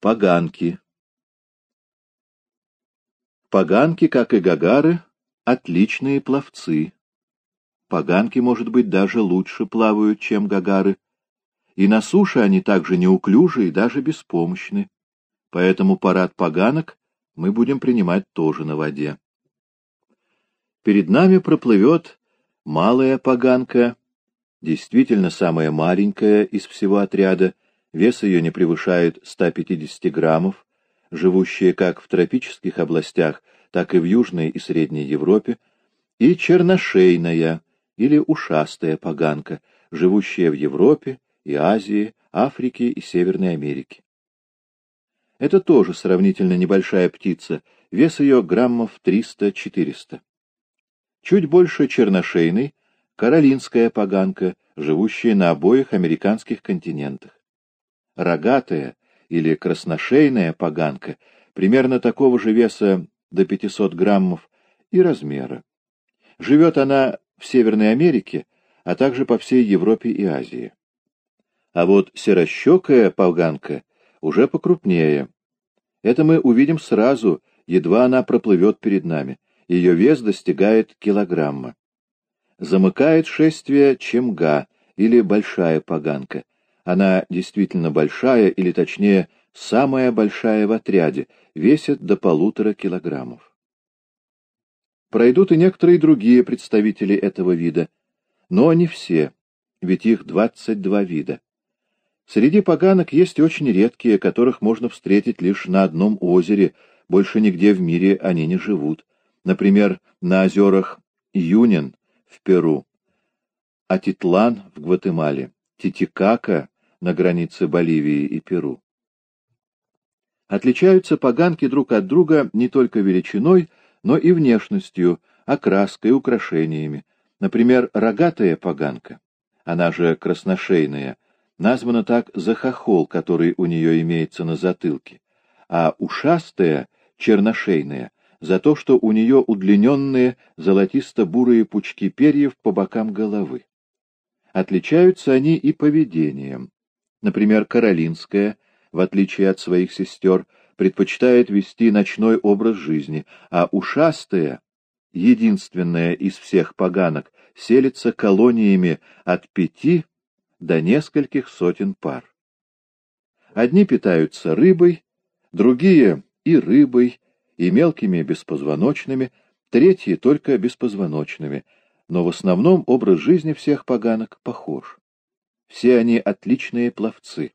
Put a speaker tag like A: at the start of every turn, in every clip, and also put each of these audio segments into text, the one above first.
A: Поганки. Поганки, как и гагары, отличные пловцы. Поганки, может быть, даже лучше плавают, чем гагары. И на суше они также неуклюжи и даже беспомощны. Поэтому парад поганок мы будем принимать тоже на воде. Перед нами проплывет малая поганка, действительно самая маленькая из всего отряда, вес ее не превышает 150 граммов, живущая как в тропических областях, так и в Южной и Средней Европе, и черношейная или ушастая поганка, живущая в Европе и Азии, Африке и Северной Америке. Это тоже сравнительно небольшая птица, вес ее граммов 300-400. Чуть больше черношейной — каролинская поганка, живущая на обоих американских континентах. Рогатая или красношейная поганка примерно такого же веса до 500 граммов и размера. Живет она в Северной Америке, а также по всей Европе и Азии. А вот серощекая поганка уже покрупнее. Это мы увидим сразу, едва она проплывет перед нами ее вес достигает килограмма. Замыкает шествие чемга, или большая поганка. Она действительно большая, или точнее, самая большая в отряде, весит до полутора килограммов. Пройдут и некоторые другие представители этого вида, но не все, ведь их 22 вида. Среди поганок есть очень редкие, которых можно встретить лишь на одном озере, больше нигде в мире они не живут например, на озерах Юнин в Перу, Атитлан в Гватемале, Титикака на границе Боливии и Перу. Отличаются поганки друг от друга не только величиной, но и внешностью, окраской, украшениями. Например, рогатая поганка, она же красношейная, названа так за хохол, который у нее имеется на затылке, а ушастая, черношейная, за то, что у нее удлиненные золотисто-бурые пучки перьев по бокам головы. Отличаются они и поведением. Например, Каролинская, в отличие от своих сестер, предпочитает вести ночной образ жизни, а ушастая, единственная из всех поганок, селится колониями от пяти до нескольких сотен пар. Одни питаются рыбой, другие и рыбой, и мелкими беспозвоночными, третьи только беспозвоночными, но в основном образ жизни всех поганок похож. Все они отличные пловцы.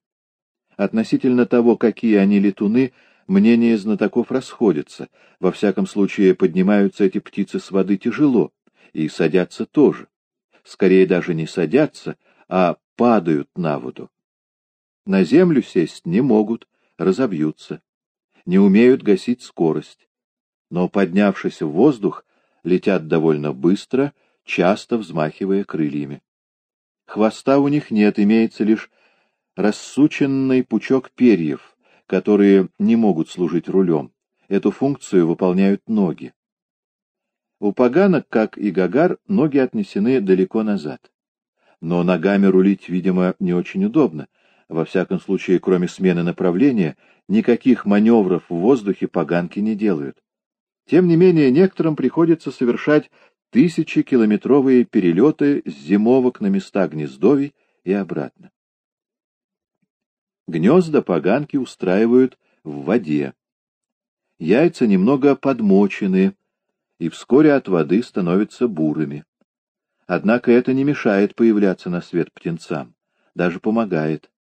A: Относительно того, какие они летуны, мнения знатоков расходятся. Во всяком случае, поднимаются эти птицы с воды тяжело, и садятся тоже. Скорее даже не садятся, а падают на воду. На землю сесть не могут, разобьются не умеют гасить скорость, но, поднявшись в воздух, летят довольно быстро, часто взмахивая крыльями. Хвоста у них нет, имеется лишь рассученный пучок перьев, которые не могут служить рулем. Эту функцию выполняют ноги. У поганок, как и гагар, ноги отнесены далеко назад. Но ногами рулить, видимо, не очень удобно. Во всяком случае, кроме смены направления, никаких маневров в воздухе поганки не делают. Тем не менее, некоторым приходится совершать тысячекилометровые перелеты с зимовок на места гнездовий и обратно. Гнезда поганки устраивают в воде. Яйца немного подмочены и вскоре от воды становятся бурыми. Однако это не мешает появляться на свет птенцам, даже помогает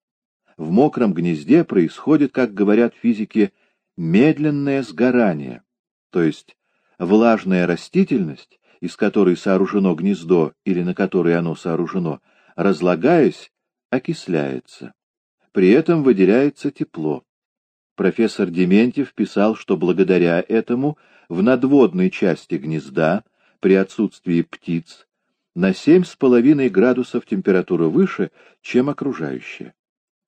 A: в мокром гнезде происходит, как говорят физики, медленное сгорание, то есть влажная растительность, из которой сооружено гнездо или на которой оно сооружено, разлагаясь, окисляется. При этом выделяется тепло. Профессор Дементьев писал, что благодаря этому в надводной части гнезда, при отсутствии птиц, на 7,5 градусов температура выше, чем окружающая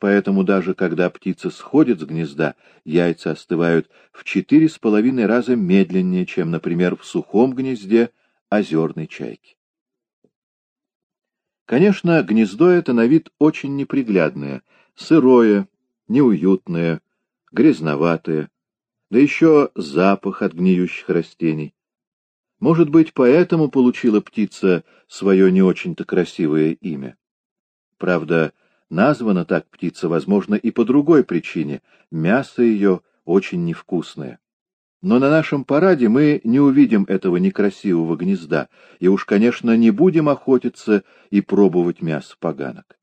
A: поэтому даже когда птица сходит с гнезда, яйца остывают в четыре с половиной раза медленнее, чем, например, в сухом гнезде озерной чайки. Конечно, гнездо это на вид очень неприглядное, сырое, неуютное, грязноватая, да еще запах от гниющих растений. Может быть, поэтому получила птица свое не очень-то красивое имя. Правда, названа так птица, возможно, и по другой причине. Мясо ее очень невкусное. Но на нашем параде мы не увидим этого некрасивого гнезда, и уж, конечно, не будем охотиться и пробовать мясо поганок.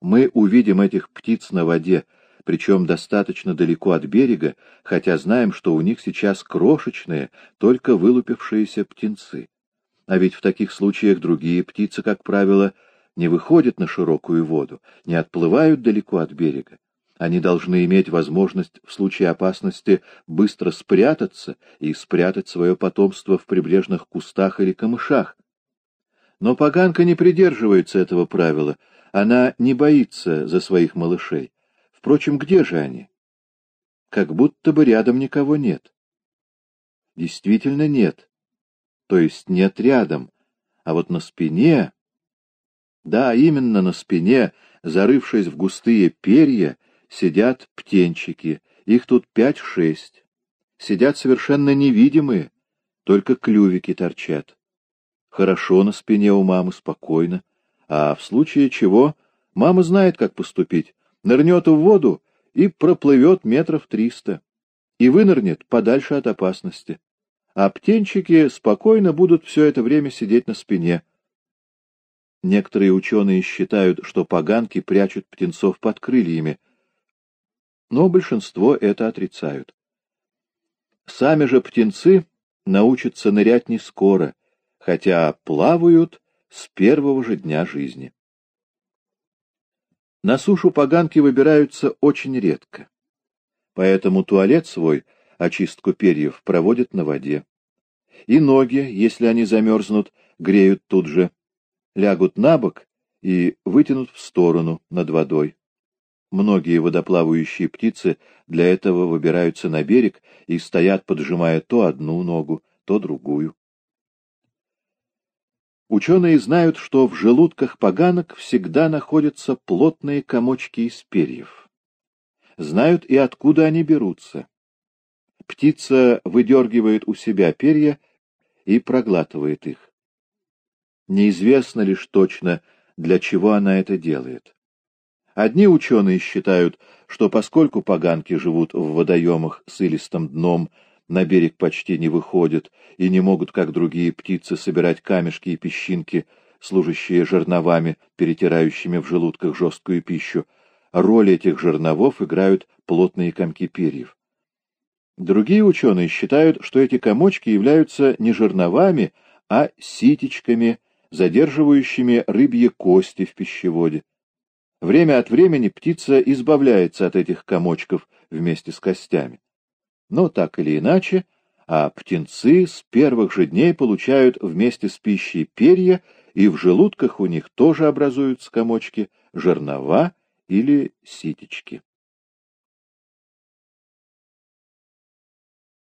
A: Мы увидим этих птиц на воде, причем достаточно далеко от берега, хотя знаем, что у них сейчас крошечные, только вылупившиеся птенцы. А ведь в таких случаях другие птицы, как правило, не выходят на широкую воду, не отплывают далеко от берега. Они должны иметь возможность в случае опасности быстро спрятаться и спрятать свое потомство в прибрежных кустах или камышах. Но поганка не придерживается этого правила, она не боится за своих малышей. Впрочем, где же они? Как будто бы рядом никого нет. Действительно нет. То есть нет рядом, а вот на спине... Да, именно на спине, зарывшись в густые перья, сидят птенчики, их тут пять-шесть. Сидят совершенно невидимые, только клювики торчат. Хорошо на спине у мамы, спокойно. А в случае чего мама знает, как поступить нырнет в воду и проплывет метров триста, и вынырнет подальше от опасности. А птенчики спокойно будут все это время сидеть на спине. Некоторые ученые считают, что поганки прячут птенцов под крыльями, но большинство это отрицают. Сами же птенцы научатся нырять не скоро, хотя плавают с первого же дня жизни. На сушу поганки выбираются очень редко. Поэтому туалет свой, очистку перьев, проводят на воде. И ноги, если они замерзнут, греют тут же, лягут на бок и вытянут в сторону над водой. Многие водоплавающие птицы для этого выбираются на берег и стоят, поджимая то одну ногу, то другую. Ученые знают, что в желудках поганок всегда находятся плотные комочки из перьев. Знают и откуда они берутся. Птица выдергивает у себя перья и проглатывает их. Неизвестно лишь точно, для чего она это делает. Одни ученые считают, что поскольку поганки живут в водоемах с илистым дном, на берег почти не выходят и не могут, как другие птицы, собирать камешки и песчинки, служащие жерновами, перетирающими в желудках жесткую пищу. Роль этих жерновов играют плотные комки перьев. Другие ученые считают, что эти комочки являются не жерновами, а ситечками, задерживающими рыбьи кости в пищеводе. Время от времени птица избавляется от этих комочков вместе с костями. Но так или иначе, а птенцы с первых же дней получают вместе с пищей перья, и в желудках у них тоже образуются комочки, жернова или ситечки.